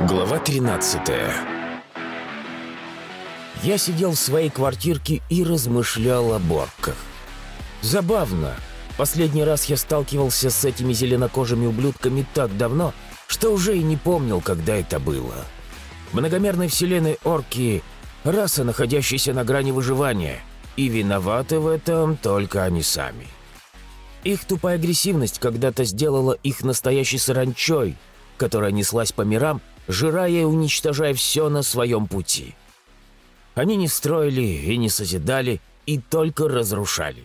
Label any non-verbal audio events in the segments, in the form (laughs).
Глава 13 Я сидел в своей квартирке и размышлял о борках. Забавно. Последний раз я сталкивался с этими зеленокожими ублюдками так давно, что уже и не помнил, когда это было. Многомерной вселенной орки — раса, находящаяся на грани выживания, и виноваты в этом только они сами. Их тупая агрессивность когда-то сделала их настоящей саранчой, которая неслась по мирам жирая и уничтожая все на своем пути. Они не строили и не созидали, и только разрушали.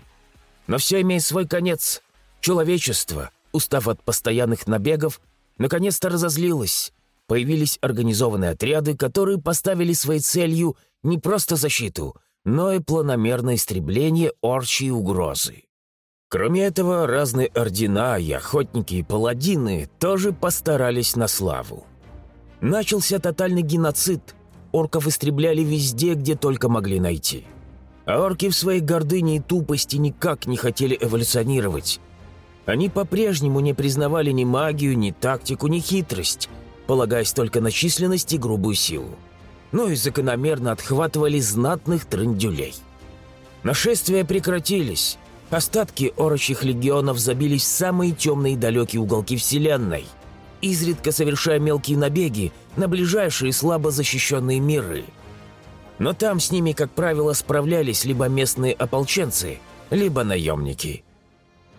Но все имеет свой конец. Человечество, устав от постоянных набегов, наконец-то разозлилось. Появились организованные отряды, которые поставили своей целью не просто защиту, но и планомерное истребление орчьей угрозы. Кроме этого, разные ордена и охотники и паладины тоже постарались на славу. Начался тотальный геноцид. Орков истребляли везде, где только могли найти. А орки в своей гордыне и тупости никак не хотели эволюционировать. Они по-прежнему не признавали ни магию, ни тактику, ни хитрость, полагаясь только на численность и грубую силу. Ну и закономерно отхватывали знатных трындюлей. Нашествия прекратились. Остатки орочих легионов забились в самые темные и далекие уголки Вселенной – изредка совершая мелкие набеги на ближайшие слабо защищенные миры. Но там с ними, как правило, справлялись либо местные ополченцы, либо наемники.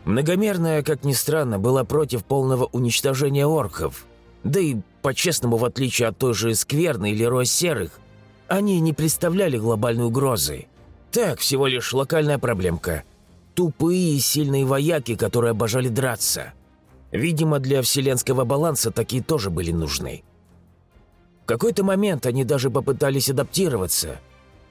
Многомерная, как ни странно, была против полного уничтожения орков. Да и, по-честному, в отличие от той же Скверны или Роя Серых, они не представляли глобальной угрозы. Так, всего лишь локальная проблемка. Тупые и сильные вояки, которые обожали драться – Видимо, для вселенского баланса такие тоже были нужны. В какой-то момент они даже попытались адаптироваться.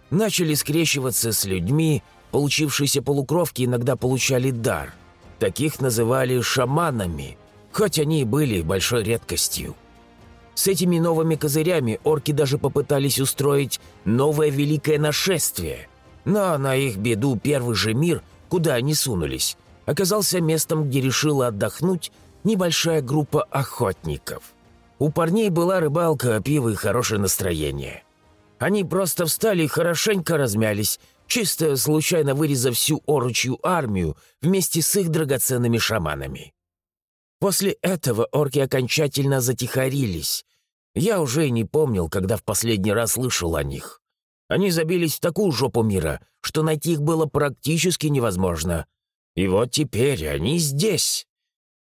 Начали скрещиваться с людьми, получившиеся полукровки иногда получали дар. Таких называли шаманами, хоть они и были большой редкостью. С этими новыми козырями орки даже попытались устроить новое великое нашествие. Но на их беду первый же мир, куда они сунулись, оказался местом, где решила отдохнуть небольшая группа охотников. У парней была рыбалка, пиво и хорошее настроение. Они просто встали и хорошенько размялись, чисто случайно вырезав всю оручью армию вместе с их драгоценными шаманами. После этого орки окончательно затихарились. Я уже и не помнил, когда в последний раз слышал о них. Они забились в такую жопу мира, что найти их было практически невозможно. И вот теперь они здесь.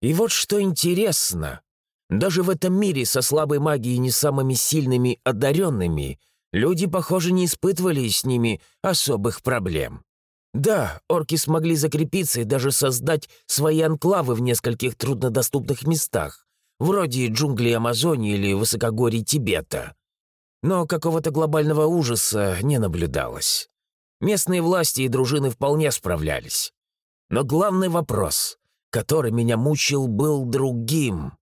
И вот что интересно. Даже в этом мире со слабой магией не самыми сильными одаренными люди, похоже, не испытывали с ними особых проблем. Да, орки смогли закрепиться и даже создать свои анклавы в нескольких труднодоступных местах, вроде джунглей Амазонии или высокогорий Тибета. Но какого-то глобального ужаса не наблюдалось. Местные власти и дружины вполне справлялись. Но главный вопрос который меня мучил, был другим.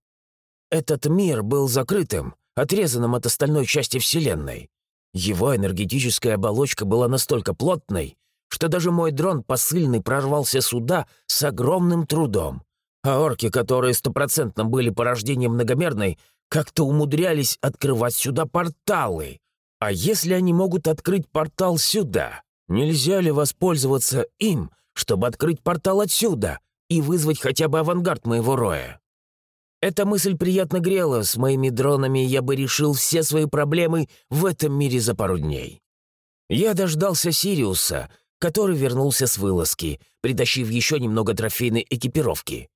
Этот мир был закрытым, отрезанным от остальной части Вселенной. Его энергетическая оболочка была настолько плотной, что даже мой дрон посыльный прорвался сюда с огромным трудом. А орки, которые стопроцентно были порождением многомерной, как-то умудрялись открывать сюда порталы. А если они могут открыть портал сюда, нельзя ли воспользоваться им, чтобы открыть портал отсюда, и вызвать хотя бы авангард моего роя. Эта мысль приятно грела, с моими дронами я бы решил все свои проблемы в этом мире за пару дней. Я дождался Сириуса, который вернулся с вылазки, притащив еще немного трофейной экипировки.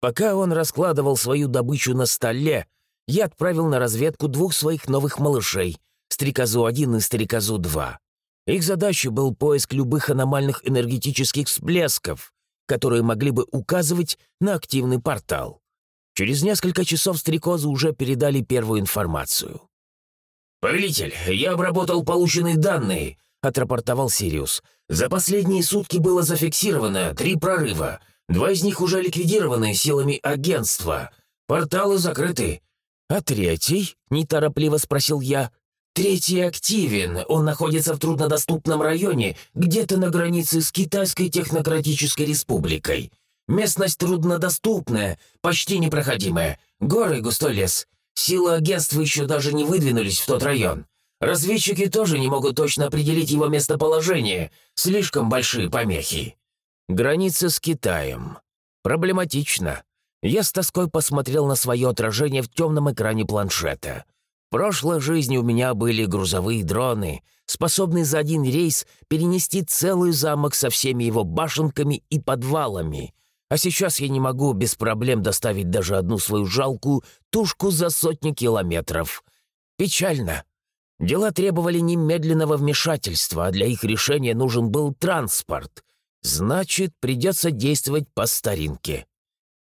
Пока он раскладывал свою добычу на столе, я отправил на разведку двух своих новых малышей, Стрекозу-1 и Стрекозу-2. Их задачей был поиск любых аномальных энергетических всплесков, которые могли бы указывать на активный портал. Через несколько часов стрекозы уже передали первую информацию. «Повелитель, я обработал полученные данные», — отрапортовал Сириус. «За последние сутки было зафиксировано три прорыва. Два из них уже ликвидированы силами агентства. Порталы закрыты». «А третий?» — неторопливо спросил я. Третий активен. Он находится в труднодоступном районе, где-то на границе с Китайской Технократической Республикой. Местность труднодоступная, почти непроходимая. Горы, густой лес. Силы агентства еще даже не выдвинулись в тот район. Разведчики тоже не могут точно определить его местоположение. Слишком большие помехи. Граница с Китаем. Проблематично. Я с тоской посмотрел на свое отражение в темном экране планшета. Прошлой жизни у меня были грузовые дроны, способные за один рейс перенести целый замок со всеми его башенками и подвалами. А сейчас я не могу без проблем доставить даже одну свою жалкую тушку за сотни километров. Печально. Дела требовали немедленного вмешательства, а для их решения нужен был транспорт. Значит, придется действовать по старинке.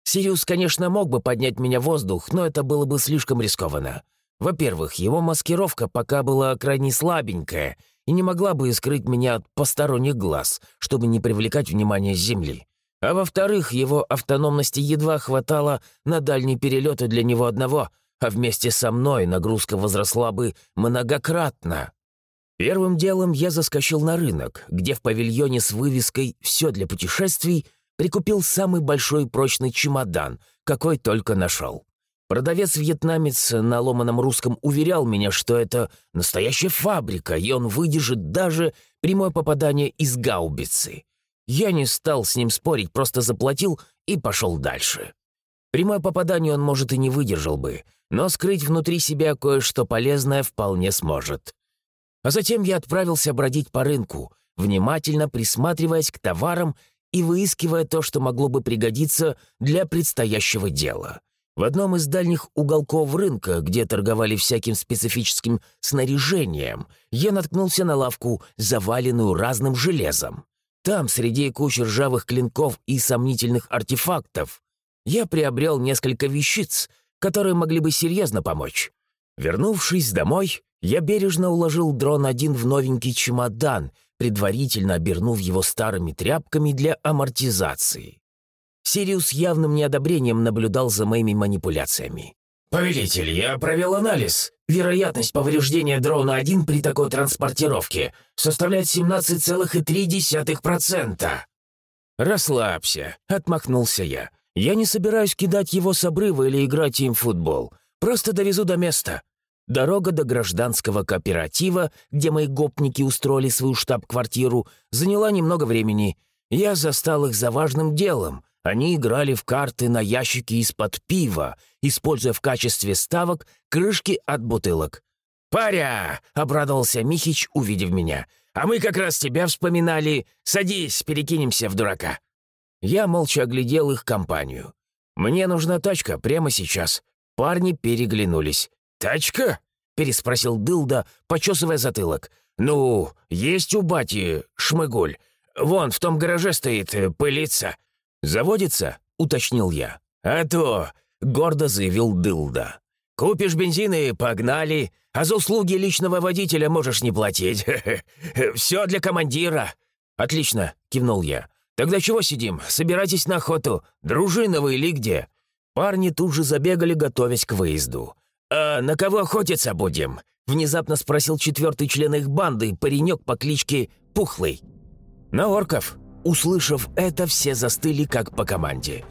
Сириус, конечно, мог бы поднять меня в воздух, но это было бы слишком рискованно. Во-первых, его маскировка пока была крайне слабенькая и не могла бы скрыть меня от посторонних глаз, чтобы не привлекать внимание Земли. А во-вторых, его автономности едва хватало на дальние перелеты для него одного, а вместе со мной нагрузка возросла бы многократно. Первым делом я заскочил на рынок, где в павильоне с вывеской «Все для путешествий» прикупил самый большой прочный чемодан, какой только нашел. Продавец-вьетнамец на ломаном русском уверял меня, что это настоящая фабрика, и он выдержит даже прямое попадание из гаубицы. Я не стал с ним спорить, просто заплатил и пошел дальше. Прямое попадание он, может, и не выдержал бы, но скрыть внутри себя кое-что полезное вполне сможет. А затем я отправился бродить по рынку, внимательно присматриваясь к товарам и выискивая то, что могло бы пригодиться для предстоящего дела. В одном из дальних уголков рынка, где торговали всяким специфическим снаряжением, я наткнулся на лавку, заваленную разным железом. Там, среди кучи ржавых клинков и сомнительных артефактов, я приобрел несколько вещиц, которые могли бы серьезно помочь. Вернувшись домой, я бережно уложил дрон один в новенький чемодан, предварительно обернув его старыми тряпками для амортизации. Сириус явным неодобрением наблюдал за моими манипуляциями. «Повелитель, я провел анализ. Вероятность повреждения дрона-1 при такой транспортировке составляет 17,3%. «Расслабься», — отмахнулся я. «Я не собираюсь кидать его с обрыва или играть им в футбол. Просто довезу до места. Дорога до гражданского кооператива, где мои гопники устроили свою штаб-квартиру, заняла немного времени. Я застал их за важным делом. Они играли в карты на ящике из-под пива, используя в качестве ставок крышки от бутылок. «Паря!» — обрадовался Михич, увидев меня. «А мы как раз тебя вспоминали. Садись, перекинемся в дурака». Я молча оглядел их компанию. «Мне нужна тачка прямо сейчас». Парни переглянулись. «Тачка?» — переспросил Дылда, почесывая затылок. «Ну, есть у бати шмыгуль. Вон, в том гараже стоит, э, пылится». «Заводится?» — уточнил я. «А то!» — гордо заявил Дылда. «Купишь бензин и погнали, а за услуги личного водителя можешь не платить. (laughs) Все для командира». «Отлично», — кивнул я. «Тогда чего сидим? Собирайтесь на охоту. Дружина вы или где?» Парни тут же забегали, готовясь к выезду. «А на кого охотиться будем?» — внезапно спросил четвертый член их банды, паренек по кличке Пухлый. «На орков». Услышав это, все застыли, как по команде.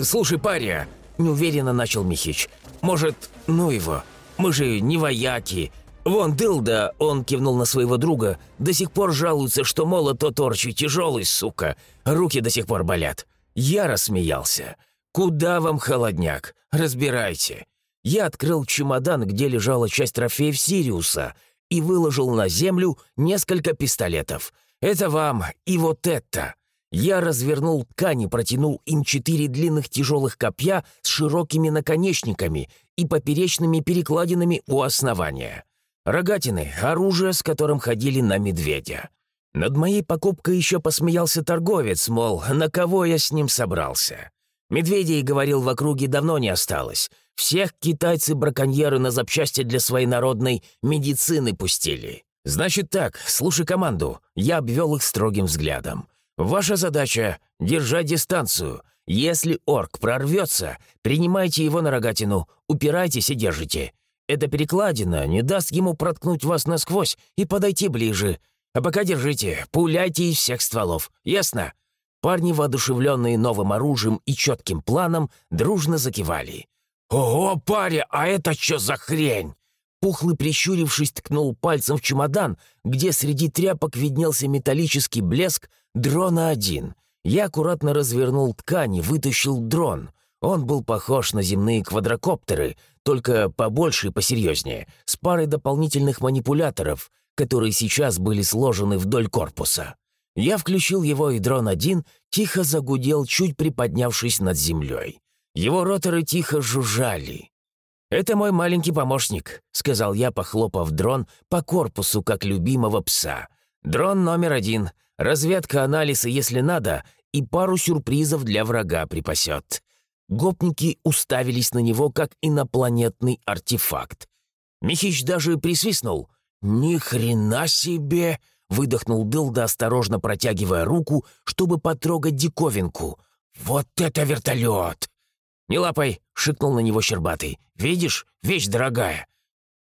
«Слушай, паря», — неуверенно начал Михич, «может, ну его, мы же не вояки. Вон Дылда, он кивнул на своего друга, до сих пор жалуется, что молот тот орчий тяжелый, сука, руки до сих пор болят». Я рассмеялся. «Куда вам холодняк? Разбирайте. Я открыл чемодан, где лежала часть трофеев Сириуса, и выложил на землю несколько пистолетов. «Это вам и вот это!» Я развернул ткань и протянул им четыре длинных тяжелых копья с широкими наконечниками и поперечными перекладинами у основания. Рогатины — оружие, с которым ходили на медведя. Над моей покупкой еще посмеялся торговец, мол, на кого я с ним собрался. Медведей, говорил, в округе давно не осталось. Всех китайцы-браконьеры на запчасти для своей народной медицины пустили. Значит так, слушай команду. Я обвел их строгим взглядом. Ваша задача — держать дистанцию. Если орк прорвется, принимайте его на рогатину, упирайтесь и держите. Эта перекладина не даст ему проткнуть вас насквозь и подойти ближе. А пока держите, пуляйте из всех стволов. Ясно?» Парни, воодушевленные новым оружием и четким планом, дружно закивали. «Ого, паря, а это что за хрень?» Пухлый, прищурившись, ткнул пальцем в чемодан, где среди тряпок виднелся металлический блеск дрона-1. Я аккуратно развернул ткань и вытащил дрон. Он был похож на земные квадрокоптеры, только побольше и посерьезнее, с парой дополнительных манипуляторов, которые сейчас были сложены вдоль корпуса. Я включил его, и дрон-1 тихо загудел, чуть приподнявшись над землей. Его роторы тихо жужжали. «Это мой маленький помощник», — сказал я, похлопав дрон по корпусу, как любимого пса. «Дрон номер один. Разведка, анализы, если надо, и пару сюрпризов для врага припасет». Гопники уставились на него, как инопланетный артефакт. Михич даже присвистнул. «Ни хрена себе!» — выдохнул Дылда, осторожно протягивая руку, чтобы потрогать диковинку. «Вот это вертолет!» «Не лапай!» — шикнул на него Щербатый. «Видишь, вещь дорогая!»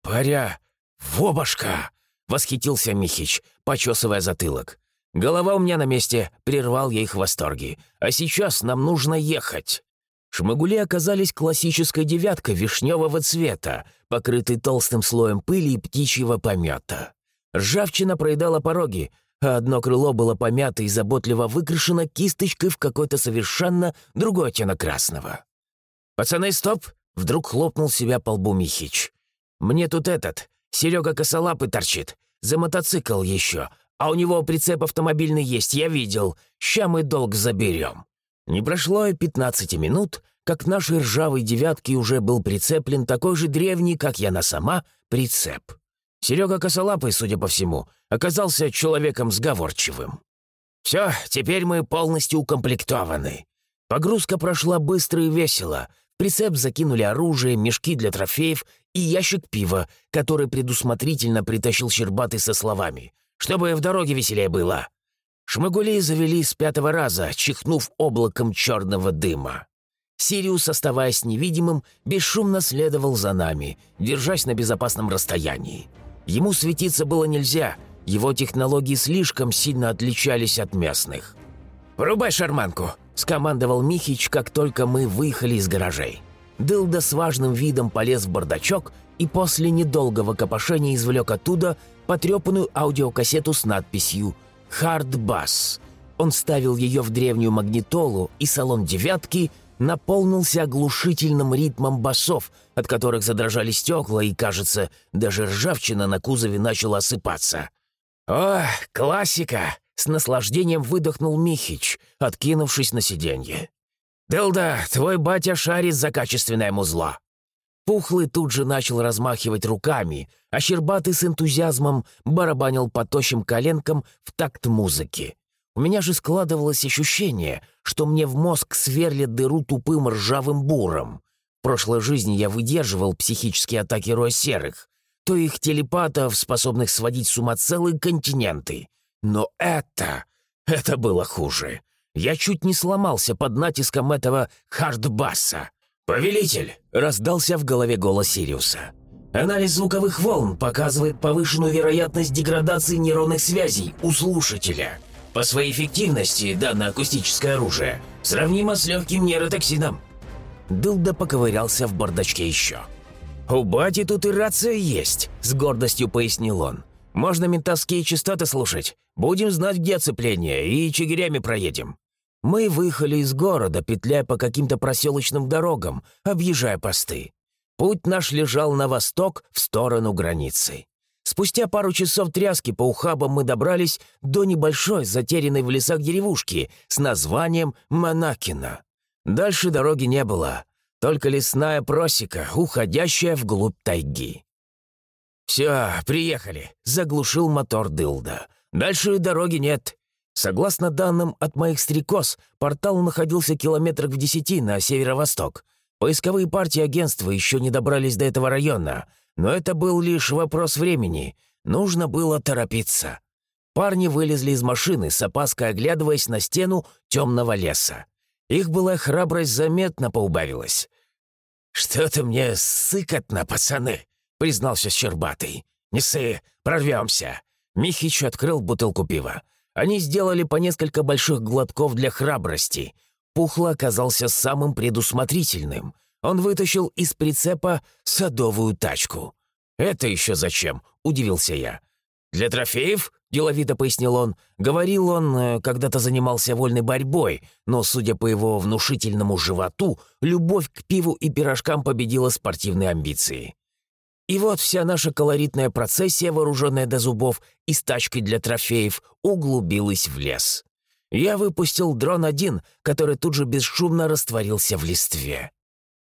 «Паря! Вобашка!» — восхитился Михич, почесывая затылок. «Голова у меня на месте», — прервал я их в восторге. «А сейчас нам нужно ехать». Шмагули оказались классической девяткой вишневого цвета, покрытой толстым слоем пыли и птичьего помета. Ржавчина проедала пороги, а одно крыло было помято и заботливо выкрашено кисточкой в какой-то совершенно другой оттенок красного. «Пацаны, стоп!» — вдруг хлопнул себя по лбу Михич. «Мне тут этот, Серега косолапый торчит, за мотоцикл еще, а у него прицеп автомобильный есть, я видел. Ща мы долг заберем». Не прошло и пятнадцати минут, как к нашей ржавой девятке уже был прицеплен такой же древний, как я на сама, прицеп. Серега Косолапый, судя по всему, оказался человеком сговорчивым. «Все, теперь мы полностью укомплектованы». Погрузка прошла быстро и весело — прицеп закинули оружие, мешки для трофеев и ящик пива, который предусмотрительно притащил Щербатый со словами «Чтобы в дороге веселее было». Шмыгули завели с пятого раза, чихнув облаком черного дыма. Сириус, оставаясь невидимым, бесшумно следовал за нами, держась на безопасном расстоянии. Ему светиться было нельзя, его технологии слишком сильно отличались от местных. «Врубай шарманку!» — скомандовал Михич, как только мы выехали из гаражей. Дылда с важным видом полез в бардачок и после недолгого копошения извлек оттуда потрепанную аудиокассету с надписью «Hard Bass». Он ставил ее в древнюю магнитолу, и салон «девятки» наполнился оглушительным ритмом басов, от которых задрожали стекла, и, кажется, даже ржавчина на кузове начала осыпаться. «О, классика!» С наслаждением выдохнул Михич, откинувшись на сиденье. «Делда, твой батя шарит за качественное музло». Пухлый тут же начал размахивать руками, а Щербатый с энтузиазмом барабанил по тощим коленкам в такт музыки. У меня же складывалось ощущение, что мне в мозг сверлят дыру тупым ржавым буром. В прошлой жизни я выдерживал психические атаки роя серых, то их телепатов, способных сводить с ума целые континенты, но это... это было хуже. Я чуть не сломался под натиском этого хардбасса. «Повелитель!» — раздался в голове голос Сириуса. «Анализ звуковых волн показывает повышенную вероятность деградации нейронных связей у слушателя. По своей эффективности данное акустическое оружие сравнимо с легким нейротоксином». Дылда поковырялся в бардачке еще. «У бати тут и рация есть», — с гордостью пояснил он. Можно ментовские частоты слушать. Будем знать, где оцепление, и чигирями проедем». Мы выехали из города, петляя по каким-то проселочным дорогам, объезжая посты. Путь наш лежал на восток, в сторону границы. Спустя пару часов тряски по ухабам мы добрались до небольшой, затерянной в лесах деревушки с названием Монакина. Дальше дороги не было, только лесная просека, уходящая вглубь тайги. «Все, приехали», — заглушил мотор Дылда. «Дальше дороги нет». Согласно данным от моих стрекоз, портал находился километрах в десяти на северо-восток. Поисковые партии агентства еще не добрались до этого района, но это был лишь вопрос времени. Нужно было торопиться. Парни вылезли из машины, с опаской оглядываясь на стену темного леса. Их была храбрость заметно поубавилась. «Что-то мне сыкотно, пацаны», признался Щербатый. «Не ссы, прорвемся!» Михич открыл бутылку пива. Они сделали по несколько больших глотков для храбрости. Пухло оказался самым предусмотрительным. Он вытащил из прицепа садовую тачку. «Это еще зачем?» — удивился я. «Для трофеев?» — деловито пояснил он. Говорил он, э, когда-то занимался вольной борьбой, но, судя по его внушительному животу, любовь к пиву и пирожкам победила спортивные амбиции. И вот вся наша колоритная процессия, вооруженная до зубов и с тачкой для трофеев, углубилась в лес. Я выпустил дрон один, который тут же бесшумно растворился в листве.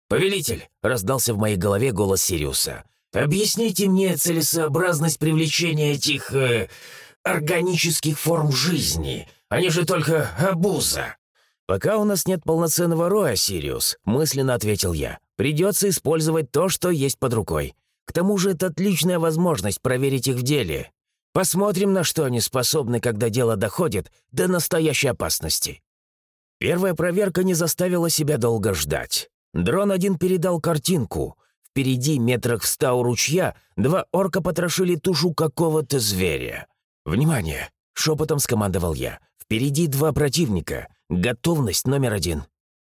«Повелитель!» — раздался в моей голове голос Сириуса. «Объясните мне целесообразность привлечения этих... Э, органических форм жизни. Они же только обуза». «Пока у нас нет полноценного роя, Сириус», — мысленно ответил я. «Придется использовать то, что есть под рукой. К тому же это отличная возможность проверить их в деле. Посмотрим, на что они способны, когда дело доходит до настоящей опасности». Первая проверка не заставила себя долго ждать. Дрон один передал картинку. Впереди, метрах в ста у ручья, два орка потрошили тушу какого-то зверя. «Внимание!» — шепотом скомандовал я. «Впереди два противника. Готовность номер один».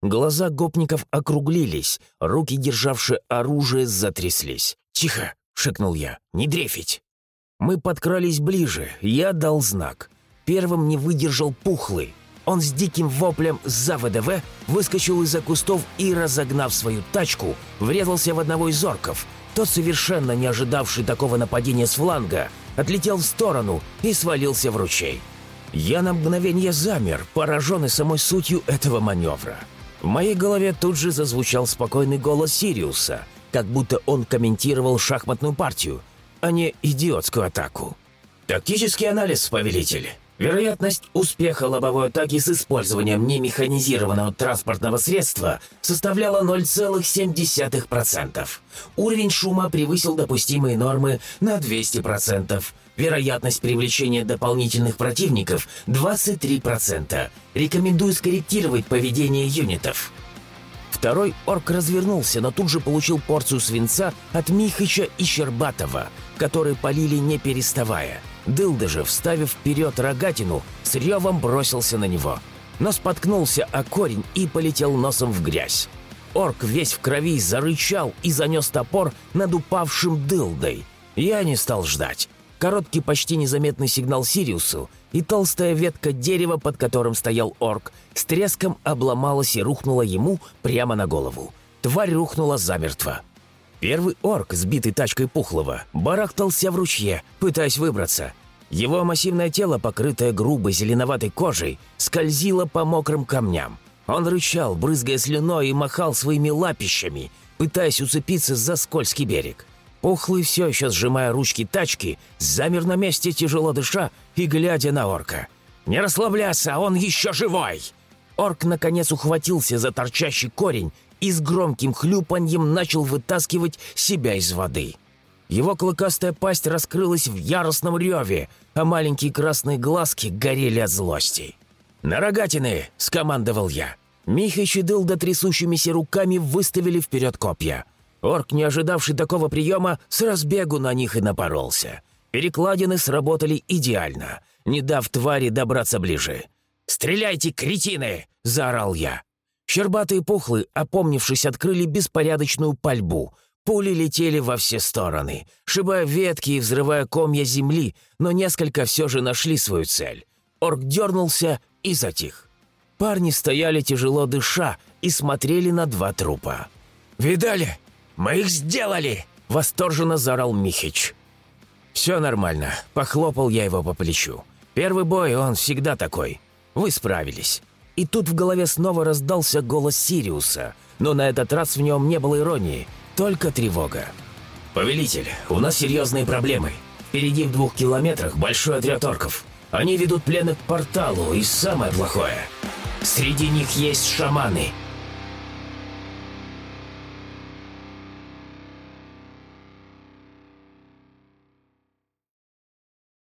Глаза гопников округлились, руки, державшие оружие, затряслись. «Тихо!» — шикнул я. «Не дрефить!» Мы подкрались ближе, я дал знак. Первым не выдержал пухлый. Он с диким воплем за ВДВ выскочил из-за кустов и, разогнав свою тачку, врезался в одного из орков. Тот, совершенно не ожидавший такого нападения с фланга, отлетел в сторону и свалился в ручей. Я на мгновение замер, пораженный самой сутью этого маневра. В моей голове тут же зазвучал спокойный голос Сириуса, как будто он комментировал шахматную партию, а не идиотскую атаку. «Тактический анализ, повелитель. Вероятность успеха лобовой атаки с использованием немеханизированного транспортного средства составляла 0,7%. Уровень шума превысил допустимые нормы на 200%. Вероятность привлечения дополнительных противников – 23%. Рекомендую скорректировать поведение юнитов. Второй орк развернулся, но тут же получил порцию свинца от Михича и Щербатова, которые полили не переставая. Дылда же, вставив вперед рогатину, с ревом бросился на него. Но споткнулся о корень и полетел носом в грязь. Орк весь в крови зарычал и занес топор над упавшим дылдой. Я не стал ждать. Короткий, почти незаметный сигнал Сириусу, и толстая ветка дерева, под которым стоял орк, с треском обломалась и рухнула ему прямо на голову. Тварь рухнула замертво. Первый орк, сбитый тачкой Пухлого, барахтался в ручье, пытаясь выбраться. Его массивное тело, покрытое грубой зеленоватой кожей, скользило по мокрым камням. Он рычал, брызгая слюной и махал своими лапищами, пытаясь уцепиться за скользкий берег. Пухлый, все еще сжимая ручки тачки, замер на месте, тяжело дыша и глядя на орка. «Не расслабляйся, он еще живой!» Орк, наконец, ухватился за торчащий корень и с громким хлюпаньем начал вытаскивать себя из воды. Его клыкастая пасть раскрылась в яростном реве, а маленькие красные глазки горели от злости. «На рогатины!» — скомандовал я. Миха и Дылда трясущимися руками выставили вперед копья — Орк, не ожидавший такого приема, с разбегу на них и напоролся. Перекладины сработали идеально, не дав твари добраться ближе. «Стреляйте, кретины!» — заорал я. Щербатые пухлы, опомнившись, открыли беспорядочную пальбу. Пули летели во все стороны, шибая ветки и взрывая комья земли, но несколько все же нашли свою цель. Орк дернулся и затих. Парни стояли тяжело дыша и смотрели на два трупа. «Видали?» «Мы их сделали!» — восторженно заорал Михич. «Все нормально», — похлопал я его по плечу. «Первый бой, он всегда такой. Вы справились». И тут в голове снова раздался голос Сириуса, но на этот раз в нем не было иронии, только тревога. «Повелитель, у нас серьезные проблемы. Впереди в двух километрах большой отряд орков. Они ведут пленных к порталу, и самое плохое. Среди них есть шаманы.